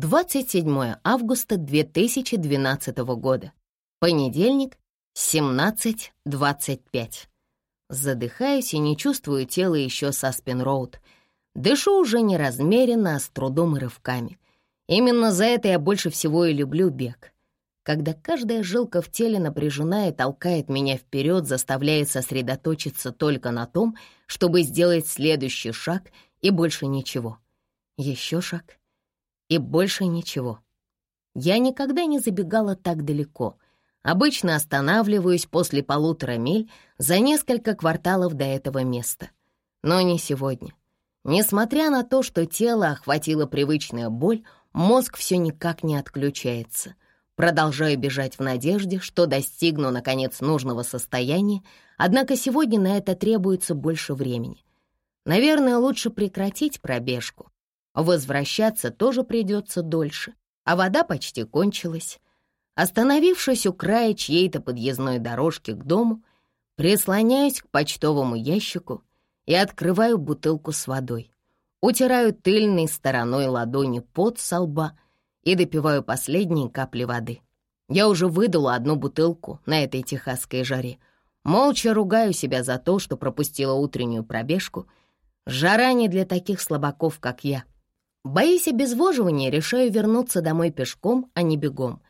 27 августа 2012 года. Понедельник, 17.25. Задыхаюсь и не чувствую тела еще со спинроуд. Дышу уже неразмеренно, а с трудом и рывками. Именно за это я больше всего и люблю бег. Когда каждая жилка в теле напряжена и толкает меня вперед, заставляет сосредоточиться только на том, чтобы сделать следующий шаг и больше ничего. Еще шаг и больше ничего. Я никогда не забегала так далеко. Обычно останавливаюсь после полутора миль за несколько кварталов до этого места. Но не сегодня. Несмотря на то, что тело охватила привычная боль, мозг все никак не отключается. Продолжаю бежать в надежде, что достигну, наконец, нужного состояния, однако сегодня на это требуется больше времени. Наверное, лучше прекратить пробежку, Возвращаться тоже придется дольше, а вода почти кончилась. Остановившись у края чьей-то подъездной дорожки к дому, прислоняюсь к почтовому ящику и открываю бутылку с водой. Утираю тыльной стороной ладони пот со лба и допиваю последние капли воды. Я уже выдала одну бутылку на этой техасской жаре. Молча ругаю себя за то, что пропустила утреннюю пробежку. Жара не для таких слабаков, как я. Боясь обезвоживания, решаю вернуться домой пешком, а не бегом.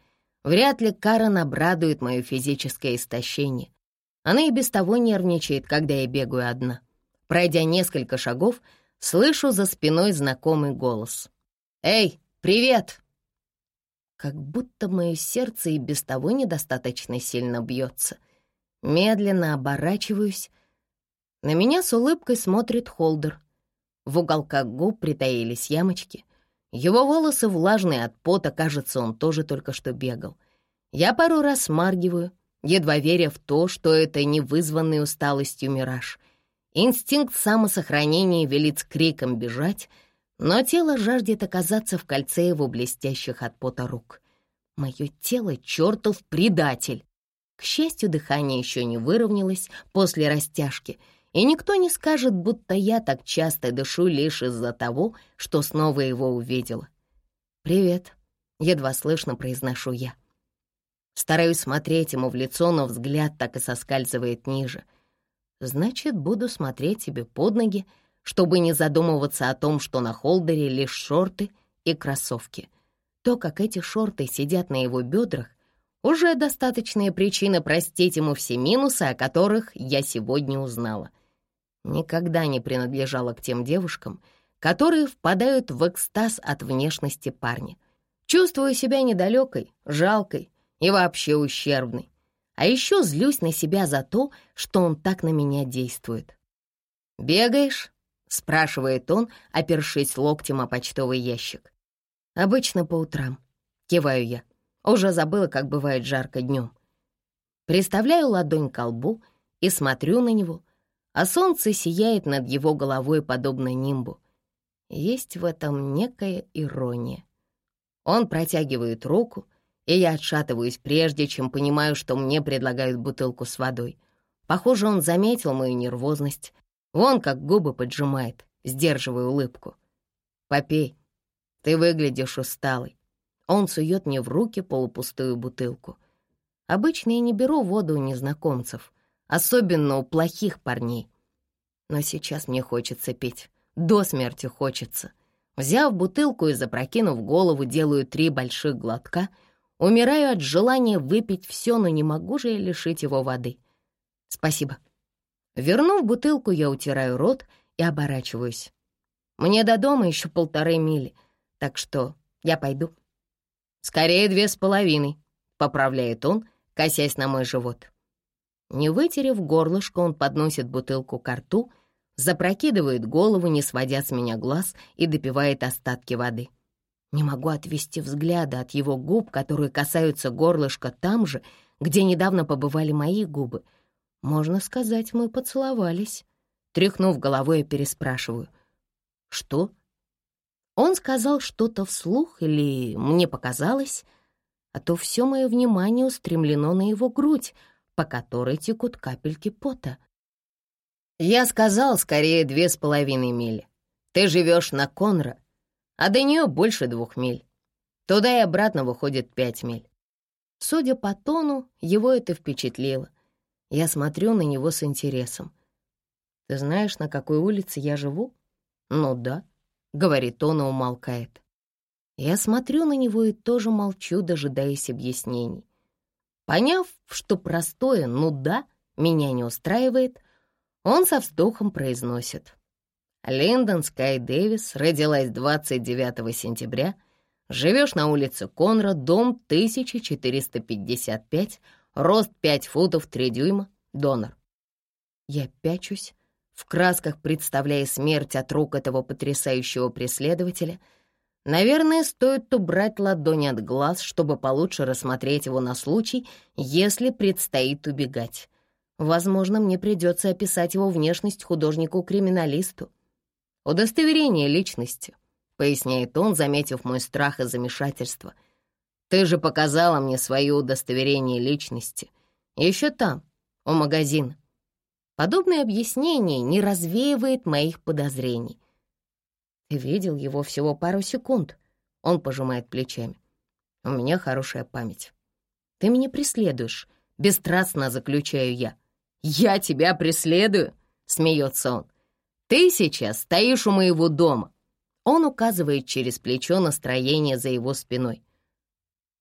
Вряд ли Карен обрадует мое физическое истощение. Она и без того нервничает, когда я бегаю одна. Пройдя несколько шагов, слышу за спиной знакомый голос. «Эй, привет!» Как будто мое сердце и без того недостаточно сильно бьется. Медленно оборачиваюсь. На меня с улыбкой смотрит Холдер — в уголках губ притаились ямочки. Его волосы влажные от пота, кажется, он тоже только что бегал. Я пару раз смаргиваю, едва веря в то, что это не вызванный усталостью мираж. Инстинкт самосохранения велит с криком бежать, но тело жаждет оказаться в кольце его блестящих от пота рук. Мое тело — чертов предатель. К счастью, дыхание еще не выровнялось после растяжки — и никто не скажет, будто я так часто дышу лишь из-за того, что снова его увидела. «Привет», — едва слышно произношу я. Стараюсь смотреть ему в лицо, но взгляд так и соскальзывает ниже. Значит, буду смотреть тебе под ноги, чтобы не задумываться о том, что на холдере лишь шорты и кроссовки. То, как эти шорты сидят на его бедрах, уже достаточная причина простить ему все минусы, о которых я сегодня узнала никогда не принадлежала к тем девушкам, которые впадают в экстаз от внешности парня. Чувствую себя недалекой, жалкой и вообще ущербной. А еще злюсь на себя за то, что он так на меня действует. «Бегаешь?» — спрашивает он, опершись локтем о почтовый ящик. «Обычно по утрам», — киваю я. Уже забыла, как бывает жарко днем. Приставляю ладонь к лбу и смотрю на него — а солнце сияет над его головой подобно нимбу. Есть в этом некая ирония. Он протягивает руку, и я отшатываюсь, прежде чем понимаю, что мне предлагают бутылку с водой. Похоже, он заметил мою нервозность. Вон как губы поджимает, сдерживая улыбку. «Попей, ты выглядишь усталый». Он сует мне в руки полупустую бутылку. Обычно я не беру воду у незнакомцев — особенно у плохих парней. Но сейчас мне хочется пить, до смерти хочется. Взяв бутылку и запрокинув голову, делаю три больших глотка, умираю от желания выпить все, но не могу же я лишить его воды. Спасибо. Вернув бутылку, я утираю рот и оборачиваюсь. Мне до дома еще полторы мили, так что я пойду. Скорее две с половиной, поправляет он, косясь на мой живот. Не вытерев горлышко, он подносит бутылку к рту, запрокидывает голову, не сводя с меня глаз, и допивает остатки воды. Не могу отвести взгляда от его губ, которые касаются горлышка там же, где недавно побывали мои губы. Можно сказать, мы поцеловались. Тряхнув головой, я переспрашиваю. «Что?» Он сказал что-то вслух или мне показалось, а то все мое внимание устремлено на его грудь, по которой текут капельки пота. Я сказал скорее две с половиной мили. Ты живешь на Конра, а до нее больше двух миль. Туда и обратно выходит пять миль. Судя по тону, его это впечатлило. Я смотрю на него с интересом. «Ты знаешь, на какой улице я живу?» «Ну да», — говорит он и умолкает. Я смотрю на него и тоже молчу, дожидаясь объяснений. Поняв, что простое «ну да» меня не устраивает, он со вздохом произносит. Линдон Скай Дэвис родилась 29 сентября — Живешь на улице Конрад, дом 1455, рост 5 футов 3 дюйма, донор. Я пячусь, в красках представляя смерть от рук этого потрясающего преследователя. Наверное, стоит убрать ладони от глаз, чтобы получше рассмотреть его на случай, если предстоит убегать. Возможно, мне придется описать его внешность художнику-криминалисту. Удостоверение личности поясняет он, заметив мой страх и замешательство. «Ты же показала мне свое удостоверение личности. Еще там, у магазина». Подобное объяснение не развеивает моих подозрений. Видел его всего пару секунд. Он пожимает плечами. У меня хорошая память. Ты меня преследуешь, бесстрастно заключаю я. Я тебя преследую, смеется он. Ты сейчас стоишь у моего дома, он указывает через плечо на строение за его спиной.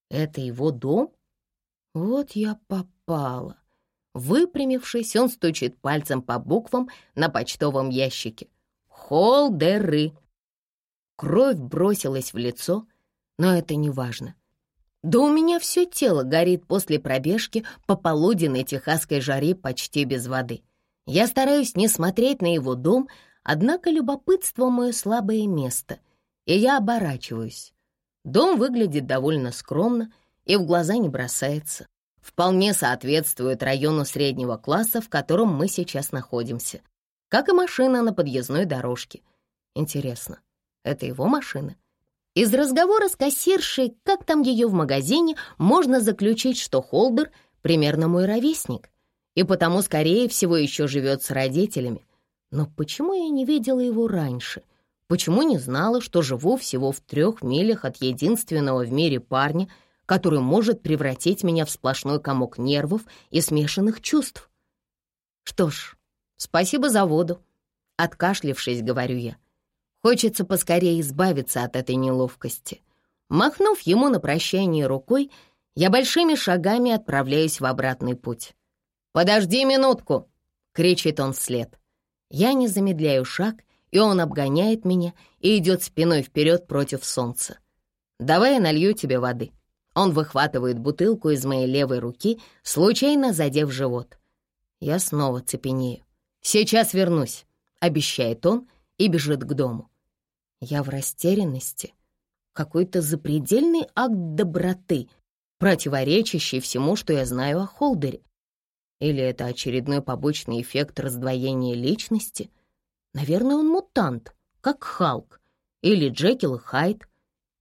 «Это его дом? Вот я попала». Выпрямившись, он стучит пальцем по буквам на почтовом ящике. «Холдеры». Кровь бросилась в лицо, но это не важно. Да у меня все тело горит после пробежки по полуденной техасской жаре почти без воды. Я стараюсь не смотреть на его дом, Однако любопытство — мое слабое место, и я оборачиваюсь. Дом выглядит довольно скромно и в глаза не бросается. Вполне соответствует району среднего класса, в котором мы сейчас находимся. Как и машина на подъездной дорожке. Интересно, это его машина? Из разговора с кассиршей, как там ее в магазине, можно заключить, что Холдер примерно мой ровесник, и потому, скорее всего, еще живет с родителями. Но почему я не видела его раньше? Почему не знала, что живу всего в трех милях от единственного в мире парня, который может превратить меня в сплошной комок нервов и смешанных чувств? Что ж, спасибо за воду. Откашлившись, говорю я. Хочется поскорее избавиться от этой неловкости. Махнув ему на прощание рукой, я большими шагами отправляюсь в обратный путь. «Подожди минутку!» — кричит он вслед. Я не замедляю шаг, и он обгоняет меня и идет спиной вперед против солнца. «Давай я налью тебе воды». Он выхватывает бутылку из моей левой руки, случайно задев живот. Я снова цепенею. «Сейчас вернусь», — обещает он и бежит к дому. Я в растерянности. Какой-то запредельный акт доброты, противоречащий всему, что я знаю о Холдере. Или это очередной побочный эффект раздвоения личности? Наверное, он мутант, как Халк. Или Джекил и Хайд.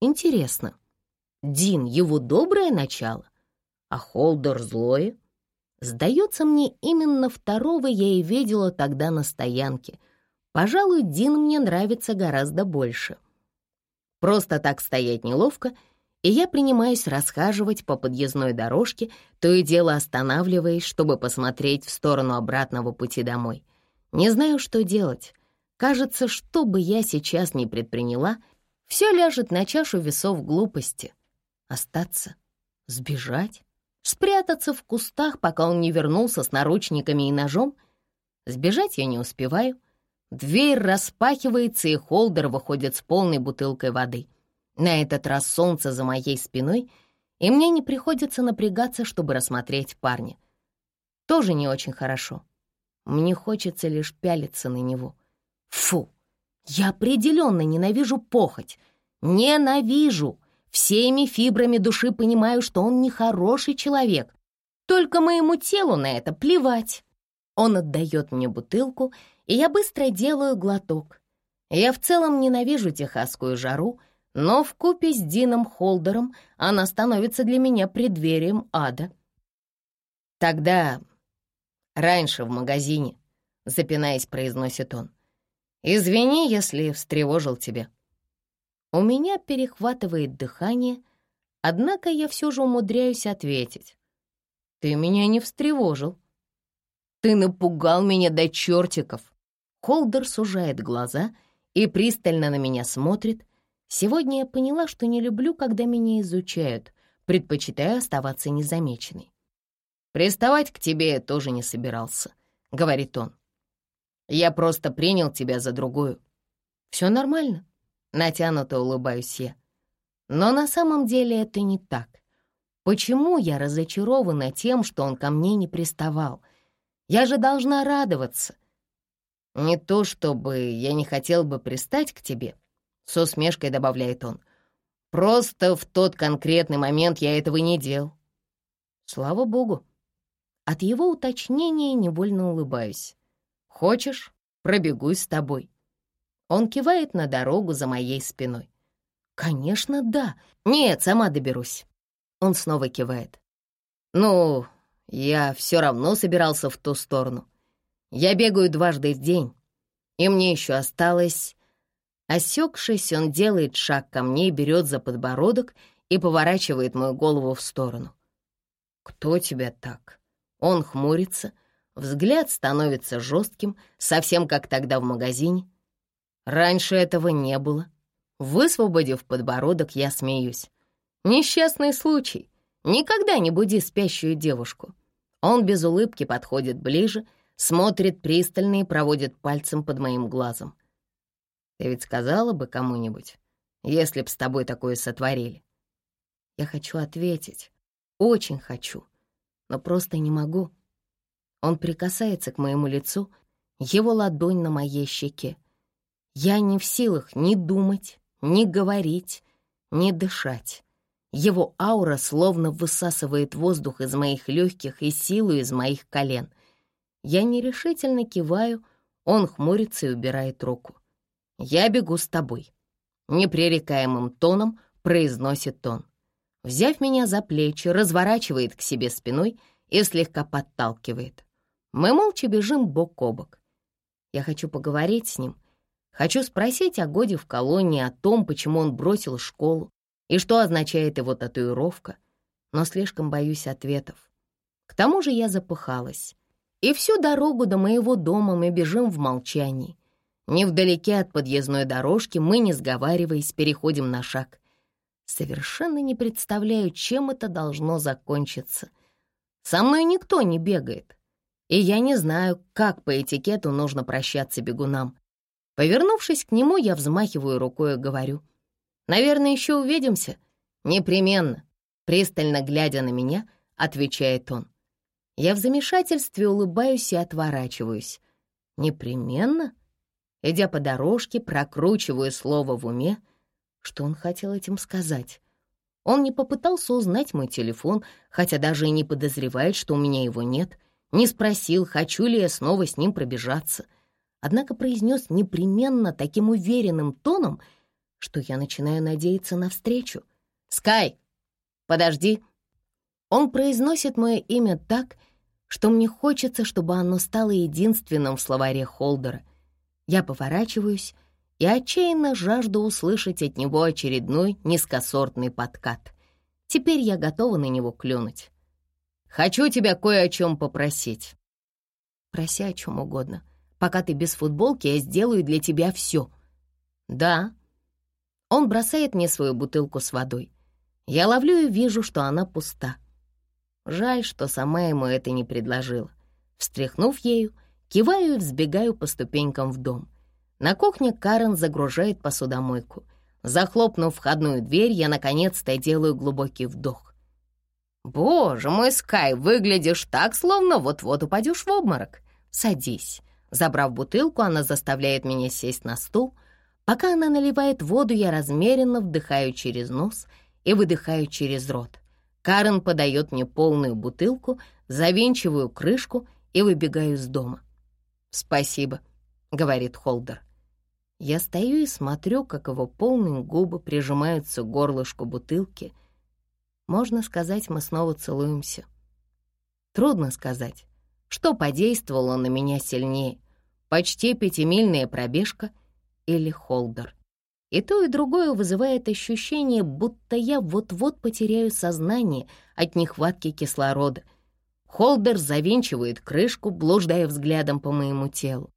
Интересно, Дин — его доброе начало, а Холдер — злое? Сдается мне, именно второго я и видела тогда на стоянке. Пожалуй, Дин мне нравится гораздо больше. Просто так стоять неловко — и я принимаюсь расхаживать по подъездной дорожке, то и дело останавливаясь, чтобы посмотреть в сторону обратного пути домой. Не знаю, что делать. Кажется, что бы я сейчас ни предприняла, все ляжет на чашу весов глупости. Остаться? Сбежать? Спрятаться в кустах, пока он не вернулся с наручниками и ножом? Сбежать я не успеваю. Дверь распахивается, и Холдер выходит с полной бутылкой воды — на этот раз солнце за моей спиной, и мне не приходится напрягаться, чтобы рассмотреть парня. Тоже не очень хорошо. Мне хочется лишь пялиться на него. Фу! Я определенно ненавижу похоть. Ненавижу! Всеми фибрами души понимаю, что он нехороший человек. Только моему телу на это плевать. Он отдает мне бутылку, и я быстро делаю глоток. Я в целом ненавижу техасскую жару, но в купе с Дином Холдером она становится для меня преддверием ада. Тогда раньше в магазине, запинаясь, произносит он, «Извини, если встревожил тебя». У меня перехватывает дыхание, Однако я все же умудряюсь ответить. «Ты меня не встревожил. Ты напугал меня до чертиков». Холдер сужает глаза и пристально на меня смотрит. Сегодня я поняла, что не люблю, когда меня изучают, предпочитаю оставаться незамеченной. «Приставать к тебе я тоже не собирался», — говорит он. «Я просто принял тебя за другую». «Все нормально», — натянуто улыбаюсь я. Но на самом деле это не так. Почему я разочарована тем, что он ко мне не приставал? Я же должна радоваться. Не то чтобы я не хотел бы пристать к тебе, с усмешкой добавляет он. Просто в тот конкретный момент я этого не делал. Слава богу. От его уточнения невольно улыбаюсь. Хочешь, пробегусь с тобой. Он кивает на дорогу за моей спиной. «Конечно, да. Нет, сама доберусь». Он снова кивает. «Ну, я все равно собирался в ту сторону. Я бегаю дважды в день, и мне еще осталось...» Осекшись, он делает шаг ко мне, берет за подбородок и поворачивает мою голову в сторону. «Кто тебя так?» Он хмурится, взгляд становится жестким, совсем как тогда в магазине. Раньше этого не было. Высвободив подбородок, я смеюсь. Несчастный случай. Никогда не буди спящую девушку. Он без улыбки подходит ближе, смотрит пристально и проводит пальцем под моим глазом. Ты ведь сказала бы кому-нибудь, если б с тобой такое сотворили? Я хочу ответить, очень хочу, но просто не могу. Он прикасается к моему лицу, его ладонь на моей щеке. Я не в силах ни думать, ни говорить, ни дышать. Его аура словно высасывает воздух из моих легких и силу из моих колен. Я нерешительно киваю, он хмурится и убирает руку. «Я бегу с тобой», — непререкаемым тоном произносит он. Взяв меня за плечи, разворачивает к себе спиной и слегка подталкивает. Мы молча бежим бок о бок. Я хочу поговорить с ним — Хочу спросить о годе в колонии, о том, почему он бросил школу и что означает его татуировка, но слишком боюсь ответов. К тому же я запыхалась. И всю дорогу до моего дома мы бежим в молчании. Невдалеке от подъездной дорожки мы, не сговариваясь, переходим на шаг. Совершенно не представляю, чем это должно закончиться. Со мной никто не бегает, и я не знаю, как по этикету нужно прощаться бегунам. Повернувшись к нему, я взмахиваю рукой и говорю. «Наверное, еще увидимся?» «Непременно», — пристально глядя на меня, отвечает он. Я в замешательстве улыбаюсь и отворачиваюсь. «Непременно?» Идя по дорожке, прокручиваю слово в уме. Что он хотел этим сказать? Он не попытался узнать мой телефон, хотя даже и не подозревает, что у меня его нет. Не спросил, хочу ли я снова с ним пробежаться — однако произнес непременно таким уверенным тоном, что я начинаю надеяться на встречу. «Скай, подожди!» Он произносит мое имя так, что мне хочется, чтобы оно стало единственным в словаре Холдера. Я поворачиваюсь и отчаянно жажду услышать от него очередной низкосортный подкат. Теперь я готова на него клюнуть. «Хочу тебя кое о чем попросить». «Проси о чем угодно», Пока ты без футболки, я сделаю для тебя все». «Да». Он бросает мне свою бутылку с водой. Я ловлю и вижу, что она пуста. Жаль, что сама ему это не предложила. Встряхнув ею, киваю и взбегаю по ступенькам в дом. На кухне Карен загружает посудомойку. Захлопнув входную дверь, я наконец-то делаю глубокий вдох. «Боже мой, Скай, выглядишь так, словно вот-вот упадешь в обморок. Садись, Забрав бутылку, она заставляет меня сесть на стул. Пока она наливает воду, я размеренно вдыхаю через нос и выдыхаю через рот. Карен подает мне полную бутылку, завинчиваю крышку и выбегаю из дома. «Спасибо», — говорит Холдер. Я стою и смотрю, как его полные губы прижимаются к горлышку бутылки. Можно сказать, мы снова целуемся. Трудно сказать. Что подействовало на меня сильнее? Почти пятимильная пробежка или холдер? И то, и другое вызывает ощущение, будто я вот-вот потеряю сознание от нехватки кислорода. Холдер завинчивает крышку, блуждая взглядом по моему телу.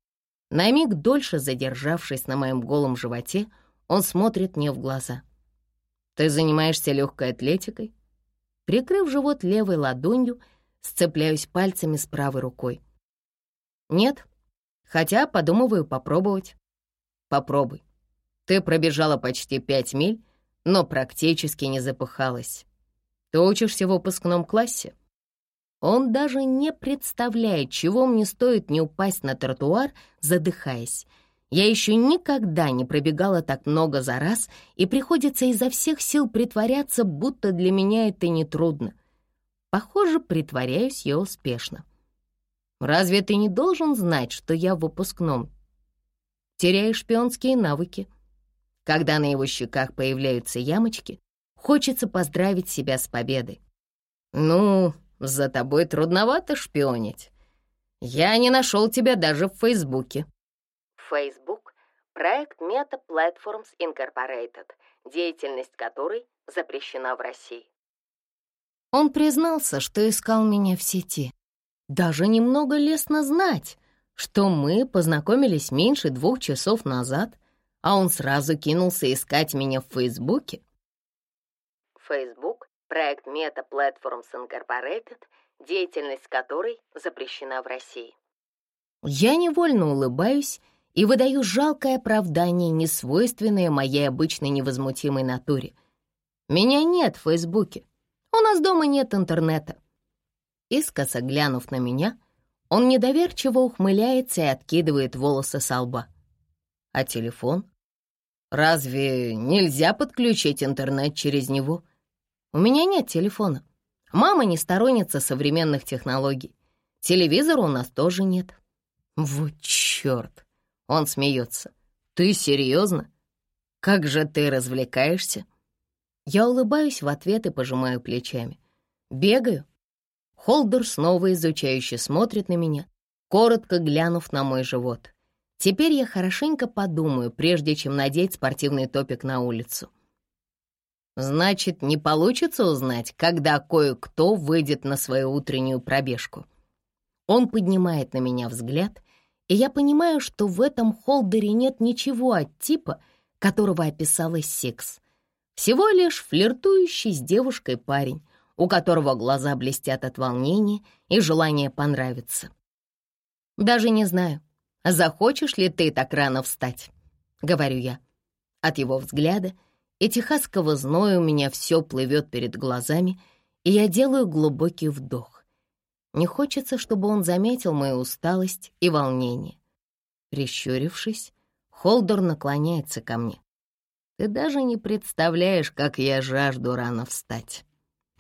На миг дольше задержавшись на моем голом животе, он смотрит мне в глаза. «Ты занимаешься легкой атлетикой?» Прикрыв живот левой ладонью, сцепляюсь пальцами с правой рукой. «Нет, хотя подумываю попробовать». «Попробуй. Ты пробежала почти пять миль, но практически не запыхалась. Ты учишься в выпускном классе?» Он даже не представляет, чего мне стоит не упасть на тротуар, задыхаясь. Я еще никогда не пробегала так много за раз, и приходится изо всех сил притворяться, будто для меня это нетрудно. Похоже, притворяюсь я успешно. Разве ты не должен знать, что я в выпускном? Теряешь шпионские навыки. Когда на его щеках появляются ямочки, хочется поздравить себя с победой. Ну, за тобой трудновато шпионить. Я не нашел тебя даже в Фейсбуке. Facebook — проект Meta Platforms Incorporated, деятельность которой запрещена в России. Он признался, что искал меня в сети. Даже немного лестно знать, что мы познакомились меньше двух часов назад, а он сразу кинулся искать меня в Фейсбуке. Facebook проект Meta Platforms Incorporated, деятельность которой запрещена в России. Я невольно улыбаюсь и выдаю жалкое оправдание, несвойственное моей обычной невозмутимой натуре. Меня нет в Фейсбуке. У нас дома нет интернета. Искоса глянув на меня, он недоверчиво ухмыляется и откидывает волосы со лба. А телефон? Разве нельзя подключить интернет через него? У меня нет телефона. Мама не сторонница современных технологий. Телевизора у нас тоже нет. Вот черт! Он смеется. Ты серьезно? Как же ты развлекаешься? Я улыбаюсь в ответ и пожимаю плечами. Бегаю. Холдер снова изучающе смотрит на меня, коротко глянув на мой живот. Теперь я хорошенько подумаю, прежде чем надеть спортивный топик на улицу. Значит, не получится узнать, когда кое-кто выйдет на свою утреннюю пробежку. Он поднимает на меня взгляд, и я понимаю, что в этом холдере нет ничего от типа, которого описала Сикс. Всего лишь флиртующий с девушкой парень, у которого глаза блестят от волнения и желания понравиться. «Даже не знаю, захочешь ли ты так рано встать?» — говорю я. От его взгляда — и техасского зноя у меня все плывет перед глазами, и я делаю глубокий вдох. Не хочется, чтобы он заметил мою усталость и волнение. Прищурившись, Холдер наклоняется ко мне. Ты даже не представляешь, как я жажду рано встать.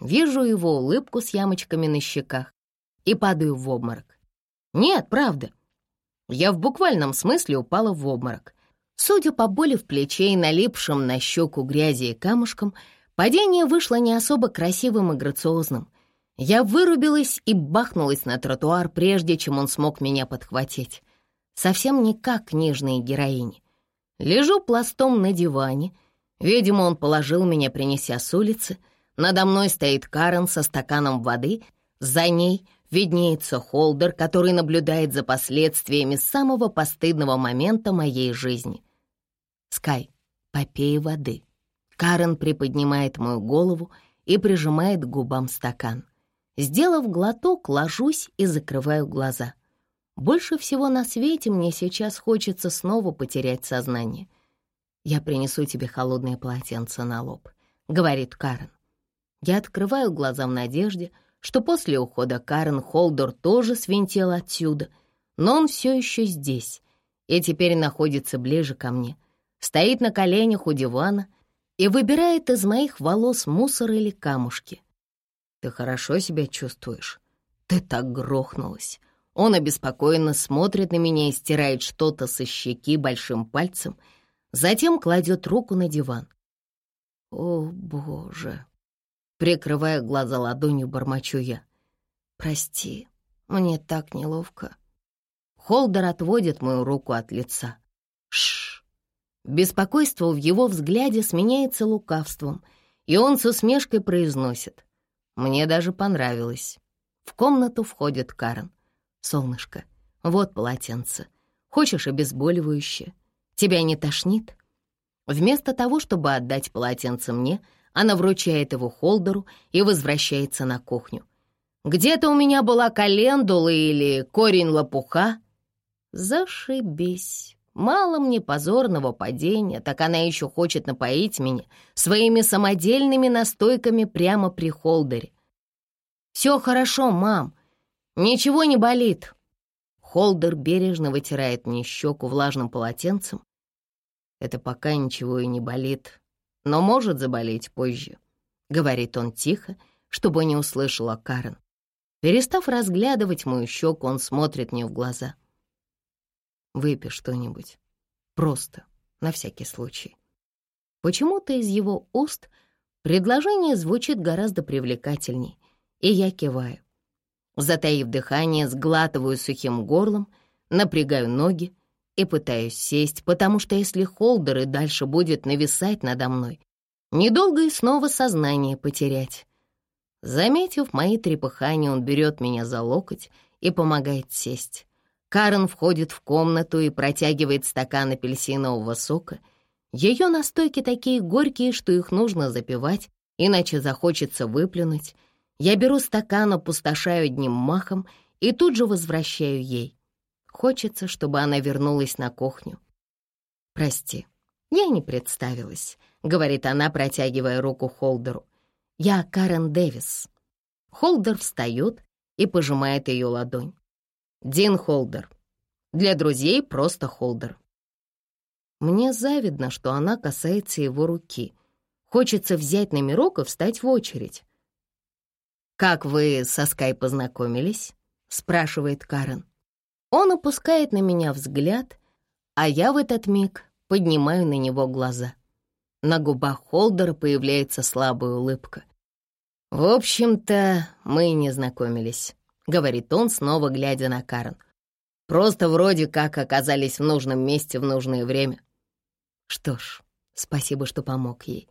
Вижу его улыбку с ямочками на щеках и падаю в обморок. Нет, правда. Я в буквальном смысле упала в обморок — Судя по боли в плече и налипшим на щеку грязи и камушкам, падение вышло не особо красивым и грациозным. Я вырубилась и бахнулась на тротуар, прежде чем он смог меня подхватить. Совсем не как книжные героини. Лежу пластом на диване. Видимо, он положил меня, принеся с улицы. Надо мной стоит Карен со стаканом воды. За ней виднеется Холдер, который наблюдает за последствиями самого постыдного момента моей жизни — «Скай, попей воды». Карен приподнимает мою голову и прижимает к губам стакан. Сделав глоток, ложусь и закрываю глаза. Больше всего на свете мне сейчас хочется снова потерять сознание. «Я принесу тебе холодное полотенце на лоб», — говорит Карен. Я открываю глаза в надежде, что после ухода Карен Холдер тоже свинтел отсюда, но он все еще здесь и теперь находится ближе ко мне — стоит на коленях у дивана и выбирает из моих волос мусор или камушки. «Ты хорошо себя чувствуешь? Ты так грохнулась». Он обеспокоенно смотрит на меня и стирает что-то со щеки большим пальцем, затем кладет руку на диван. «О, Боже!» Прикрывая глаза ладонью, бормочу я. «Прости, мне так неловко». Холдер отводит мою руку от лица. Шш, Беспокойство в его взгляде сменяется лукавством, и он с усмешкой произносит. «Мне даже понравилось». В комнату входит Карен. «Солнышко, вот полотенце. Хочешь обезболивающее? Тебя не тошнит?» Вместо того, чтобы отдать полотенце мне, она вручает его Холдеру и возвращается на кухню. «Где-то у меня была календула или корень лопуха». «Зашибись». Мало мне позорного падения, так она еще хочет напоить меня своими самодельными настойками прямо при холдере. «Все хорошо, мам. Ничего не болит». Холдер бережно вытирает мне щеку влажным полотенцем. Это пока ничего и не болит, но может заболеть позже, — говорит он тихо, чтобы не услышала Карен. Перестав разглядывать мою щеку, он смотрит мне в глаза. Выпей что-нибудь. Просто, на всякий случай. Почему-то из его уст предложение звучит гораздо привлекательней, и я киваю. Затаив дыхание, сглатываю сухим горлом, напрягаю ноги и пытаюсь сесть, потому что если Холдер и дальше будет нависать надо мной, недолго и снова сознание потерять. Заметив мои трепыхания, он берет меня за локоть и помогает сесть. Карен входит в комнату и протягивает стакан апельсинового сока. Ее настойки такие горькие, что их нужно запивать, иначе захочется выплюнуть. Я беру стакан, опустошаю одним махом и тут же возвращаю ей. Хочется, чтобы она вернулась на кухню. «Прости, я не представилась», — говорит она, протягивая руку Холдеру. «Я Карен Дэвис». Холдер встает и пожимает ее ладонь. Дин Холдер. Для друзей просто Холдер. Мне завидно, что она касается его руки. Хочется взять номерок и встать в очередь. «Как вы со Скай познакомились?» — спрашивает Карен. Он опускает на меня взгляд, а я в этот миг поднимаю на него глаза. На губах Холдера появляется слабая улыбка. «В общем-то, мы не знакомились. — говорит он, снова глядя на Карен. «Просто вроде как оказались в нужном месте в нужное время». Что ж, спасибо, что помог ей.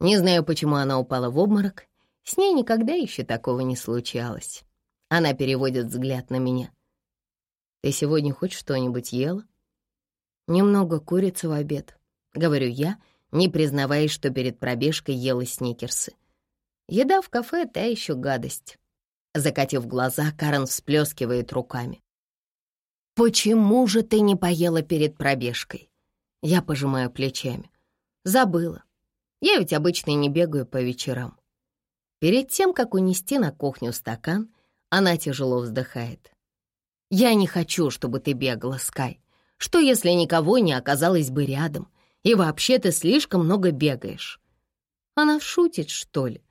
Не знаю, почему она упала в обморок. С ней никогда еще такого не случалось. Она переводит взгляд на меня. «Ты сегодня хоть что-нибудь ела?» «Немного курицы в обед», — говорю я, не признаваясь, что перед пробежкой ела сникерсы. Еда в кафе — та еще гадость. Закатив глаза, Карен всплескивает руками. «Почему же ты не поела перед пробежкой?» Я пожимаю плечами. «Забыла. Я ведь обычно не бегаю по вечерам». Перед тем, как унести на кухню стакан, она тяжело вздыхает. «Я не хочу, чтобы ты бегала, Скай. Что, если никого не оказалось бы рядом? И вообще ты слишком много бегаешь». Она шутит, что ли?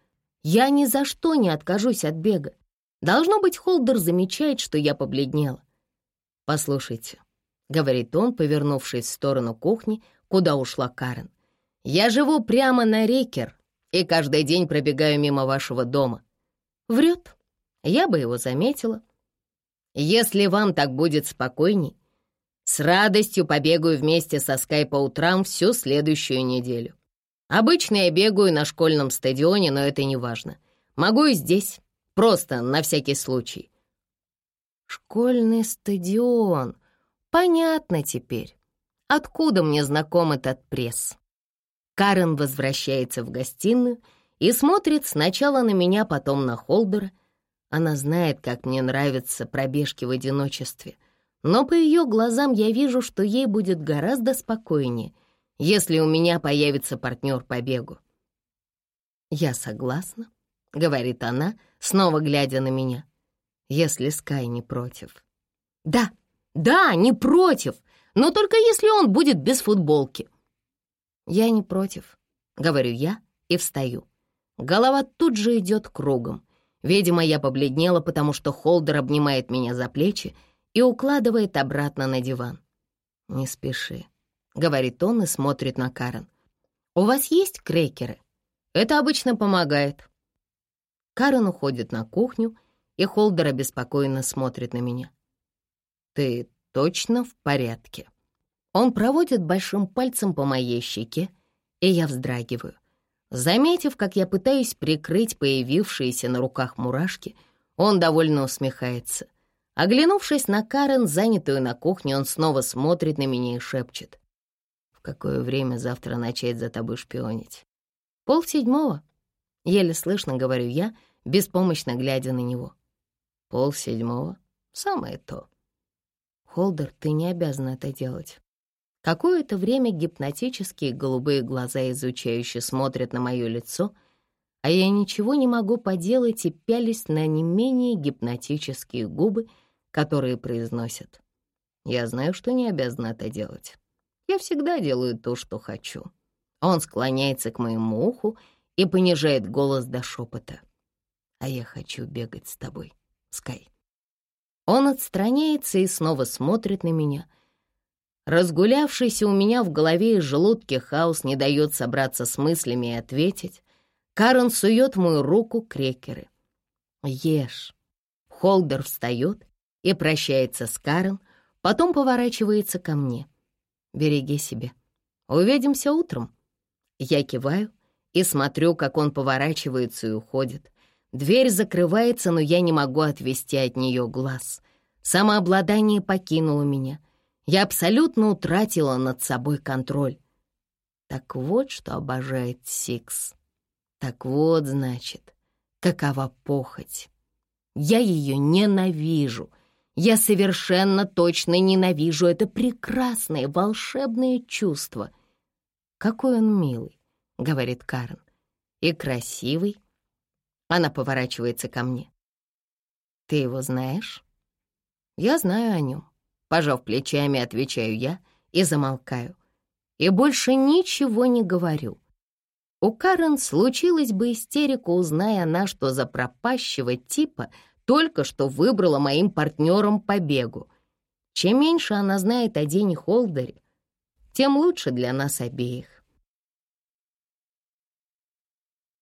Я ни за что не откажусь от бега. Должно быть, Холдер замечает, что я побледнела. «Послушайте», — говорит он, повернувшись в сторону кухни, куда ушла Карен. «Я живу прямо на Рекер и каждый день пробегаю мимо вашего дома». Врет. Я бы его заметила. Если вам так будет спокойней, с радостью побегаю вместе со Скай по утрам всю следующую неделю. Обычно я бегаю на школьном стадионе, но это не важно. Могу и здесь. Просто на всякий случай. Школьный стадион. Понятно теперь. Откуда мне знаком этот пресс? Карен возвращается в гостиную и смотрит сначала на меня, потом на Холдера. Она знает, как мне нравятся пробежки в одиночестве. Но по ее глазам я вижу, что ей будет гораздо спокойнее, если у меня появится партнер по бегу. Я согласна. — говорит она, снова глядя на меня. «Если Скай не против». «Да, да, не против, но только если он будет без футболки». «Я не против», — говорю я и встаю. Голова тут же идет кругом. Видимо, я побледнела, потому что Холдер обнимает меня за плечи и укладывает обратно на диван. «Не спеши», — говорит он и смотрит на Карен. «У вас есть крекеры? Это обычно помогает». Карен уходит на кухню, и Холдер обеспокоенно смотрит на меня. «Ты точно в порядке?» Он проводит большим пальцем по моей щеке, и я вздрагиваю. Заметив, как я пытаюсь прикрыть появившиеся на руках мурашки, он довольно усмехается. Оглянувшись на Карен, занятую на кухне, он снова смотрит на меня и шепчет. «В какое время завтра начать за тобой шпионить?» «Пол седьмого», — еле слышно говорю я, беспомощно глядя на него. «Пол седьмого? Самое то». «Холдер, ты не обязан это делать». Какое-то время гипнотические голубые глаза изучающе смотрят на мое лицо, а я ничего не могу поделать и пялись на не менее гипнотические губы, которые произносят. Я знаю, что не обязан это делать. Я всегда делаю то, что хочу. Он склоняется к моему уху и понижает голос до шепота. А я хочу бегать с тобой, Скай. Он отстраняется и снова смотрит на меня. Разгулявшийся у меня в голове и желудке хаос не дает собраться с мыслями и ответить. Карен сует мою руку крекеры. «Ешь». Холдер встает и прощается с Карен, потом поворачивается ко мне. «Береги себя. Увидимся утром». Я киваю и смотрю, как он поворачивается и уходит. Дверь закрывается, но я не могу отвести от нее глаз. Самообладание покинуло меня. Я абсолютно утратила над собой контроль. Так вот, что обожает Сикс. Так вот, значит, какова похоть. Я ее ненавижу — я совершенно точно ненавижу это прекрасное, волшебное чувство. «Какой он милый», — говорит Карен, — «и красивый». Она поворачивается ко мне. «Ты его знаешь?» «Я знаю о нем», — пожав плечами, отвечаю я и замолкаю. И больше ничего не говорю. У Карен случилась бы истерика, узная она, что за пропащего типа — только что выбрала моим партнером по бегу. Чем меньше она знает о Дене Холдере, тем лучше для нас обеих.